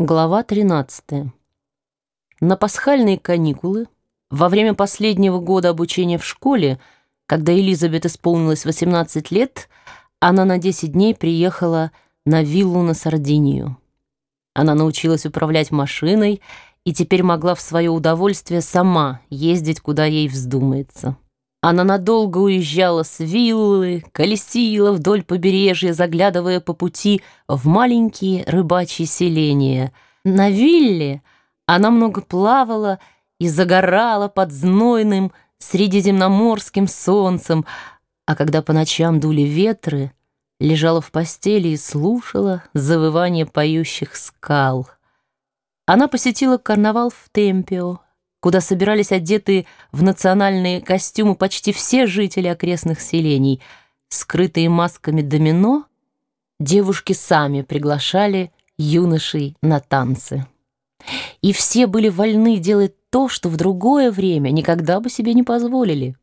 Глава 13. На пасхальные каникулы, во время последнего года обучения в школе, когда Элизабет исполнилось 18 лет, она на 10 дней приехала на виллу на Сардинию. Она научилась управлять машиной и теперь могла в свое удовольствие сама ездить, куда ей вздумается. Она надолго уезжала с виллы, колесила вдоль побережья, заглядывая по пути в маленькие рыбачьи селения. На вилле она много плавала и загорала под знойным средиземноморским солнцем, а когда по ночам дули ветры, лежала в постели и слушала завывание поющих скал. Она посетила карнавал в Темпио, куда собирались одетые в национальные костюмы почти все жители окрестных селений. Скрытые масками домино, девушки сами приглашали юношей на танцы. И все были вольны делать то, что в другое время никогда бы себе не позволили.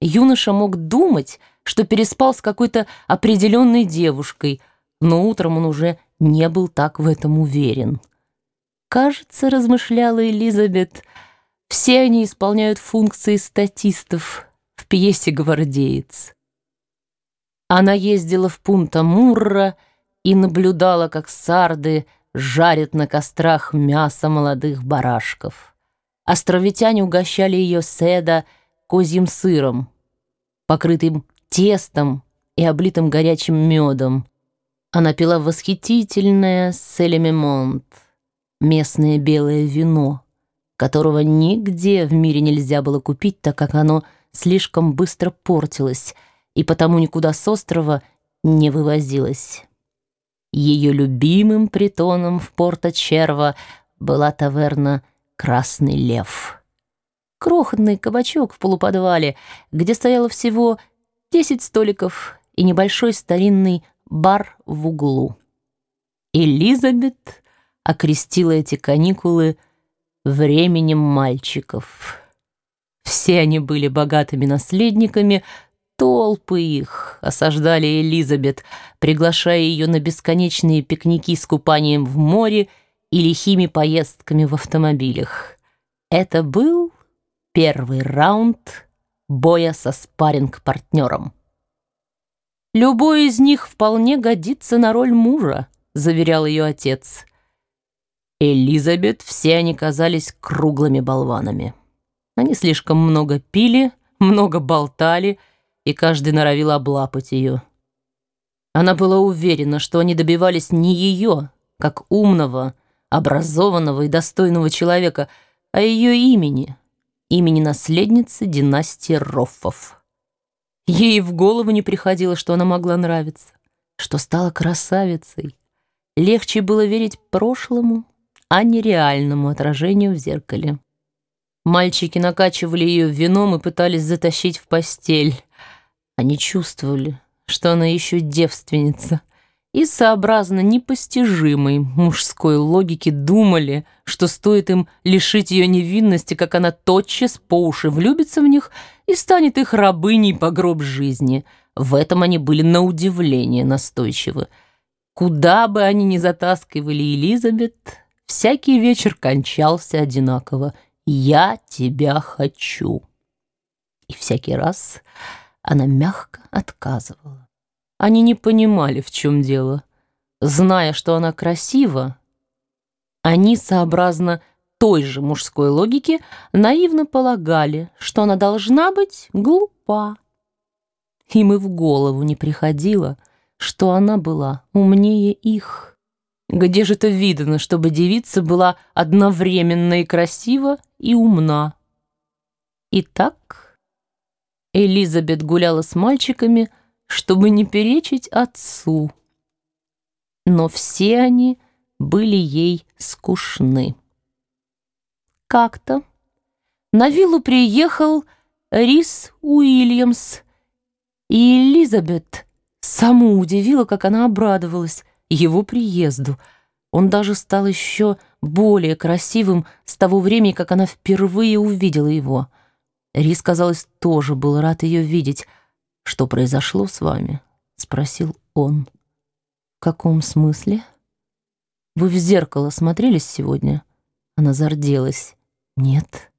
Юноша мог думать, что переспал с какой-то определенной девушкой, но утром он уже не был так в этом уверен. Кажется, размышляла Элизабет, — все они исполняют функции статистов в пьесе «Гвардеец». Она ездила в Пунта-Мурра и наблюдала, как сарды жарят на кострах мясо молодых барашков. Островитяне угощали ее седа козьим сыром, покрытым тестом и облитым горячим медом. Она пила восхитительное селемемонт, местное белое вино которого нигде в мире нельзя было купить, так как оно слишком быстро портилось и потому никуда с острова не вывозилось. Ее любимым притоном в Порто-Черво была таверна «Красный лев». Крохотный кабачок в полуподвале, где стояло всего десять столиков и небольшой старинный бар в углу. Элизабет окрестила эти каникулы – временем мальчиков. Все они были богатыми наследниками, толпы их осаждали Элизабет, приглашая ее на бесконечные пикники с купанием в море и лихими поездками в автомобилях. Это был первый раунд боя со спарринг-партнером. «Любой из них вполне годится на роль мужа», — заверял ее отец. Элизабет все они казались круглыми болванами. Они слишком много пили, много болтали, и каждый норовил облапать ее. Она была уверена, что они добивались не ее, как умного, образованного и достойного человека, а ее имени, имени наследницы династии Роффов. Ей в голову не приходило, что она могла нравиться, что стала красавицей. Легче было верить прошлому, а не реальному отражению в зеркале. Мальчики накачивали ее вином и пытались затащить в постель. Они чувствовали, что она еще девственница, и сообразно непостижимой мужской логике думали, что стоит им лишить ее невинности, как она тотчас по уши влюбится в них и станет их рабыней по гроб жизни. В этом они были на удивление настойчивы. Куда бы они ни затаскивали Элизабет, всякий вечер кончался одинаково «Я тебя хочу». И всякий раз она мягко отказывала. Они не понимали, в чем дело. Зная, что она красива, они, сообразно той же мужской логике, наивно полагали, что она должна быть глупа. Им и в голову не приходило, что она была умнее их. Где же это видно, чтобы девица была одновременно и красива, и умна? Итак, Элизабет гуляла с мальчиками, чтобы не перечить отцу. Но все они были ей скучны. Как-то на виллу приехал Рис Уильямс, и Элизабет саму удивила, как она обрадовалась его приезду. Он даже стал еще более красивым с того времени, как она впервые увидела его. Рис, казалось, тоже был рад ее видеть. «Что произошло с вами?» — спросил он. «В каком смысле?» Вы в зеркало смотрелись сегодня?» Она зарделась. «Нет».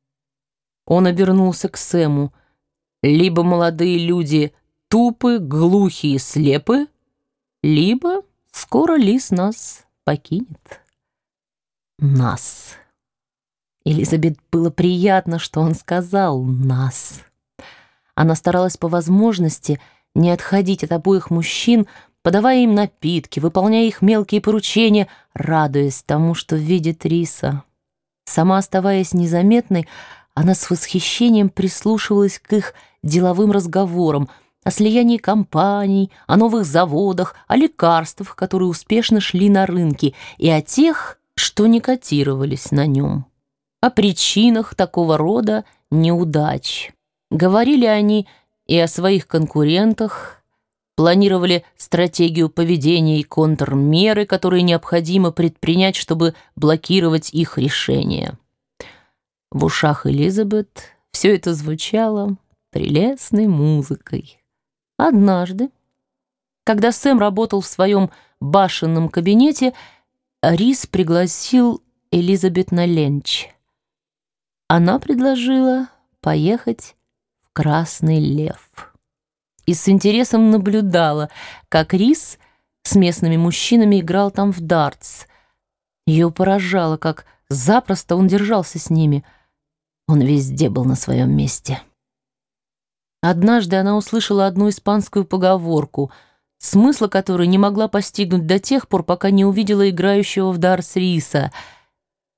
Он обернулся к Сэму. «Либо молодые люди тупы, глухие, слепы, либо скоро лис нас покинет». «Нас». Элизабет было приятно, что он сказал «нас». Она старалась по возможности не отходить от обоих мужчин, подавая им напитки, выполняя их мелкие поручения, радуясь тому, что видит Риса. Сама оставаясь незаметной, она с восхищением прислушивалась к их деловым разговорам о слиянии компаний, о новых заводах, о лекарствах, которые успешно шли на рынке, и о тех, что не котировались на нем о причинах такого рода неудач. Говорили они и о своих конкурентах, планировали стратегию поведения и контрмеры, которые необходимо предпринять, чтобы блокировать их решение. В ушах Элизабет все это звучало прелестной музыкой. Однажды, когда Сэм работал в своем башенном кабинете, Рис пригласил Элизабет на ленч — она предложила поехать в Красный Лев. И с интересом наблюдала, как Рис с местными мужчинами играл там в дартс. Ее поражало, как запросто он держался с ними. Он везде был на своем месте. Однажды она услышала одну испанскую поговорку, смысла которой не могла постигнуть до тех пор, пока не увидела играющего в дартс Риса.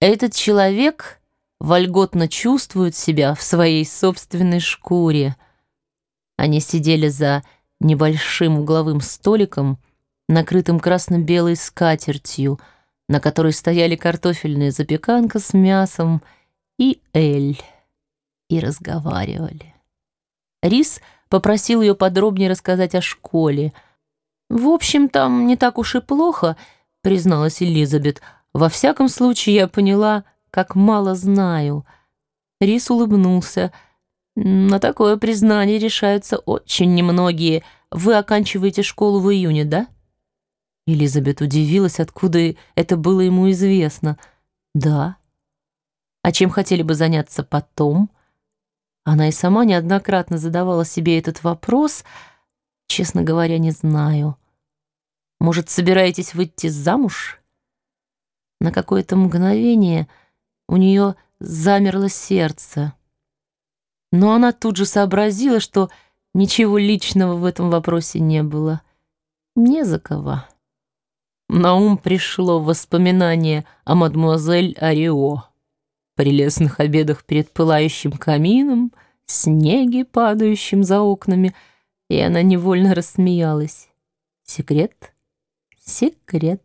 Этот человек вольготно чувствуют себя в своей собственной шкуре. Они сидели за небольшим угловым столиком, накрытым красно-белой скатертью, на которой стояли картофельная запеканка с мясом и эль, и разговаривали. Рис попросил ее подробнее рассказать о школе. «В общем, там не так уж и плохо», — призналась Элизабет. «Во всяком случае, я поняла, как мало знаю». Рис улыбнулся. «На такое признание решаются очень немногие. Вы оканчиваете школу в июне, да?» Элизабет удивилась, откуда это было ему известно. «Да». «А чем хотели бы заняться потом?» Она и сама неоднократно задавала себе этот вопрос. Честно говоря, не знаю. «Может, собираетесь выйти замуж?» На какое-то мгновение... У нее замерло сердце. Но она тут же сообразила, что ничего личного в этом вопросе не было. Не за кого. На ум пришло воспоминание о мадмуазель Арио, прелестных обедах перед пылающим камином, снеге, падающим за окнами, и она невольно рассмеялась. Секрет? Секрет.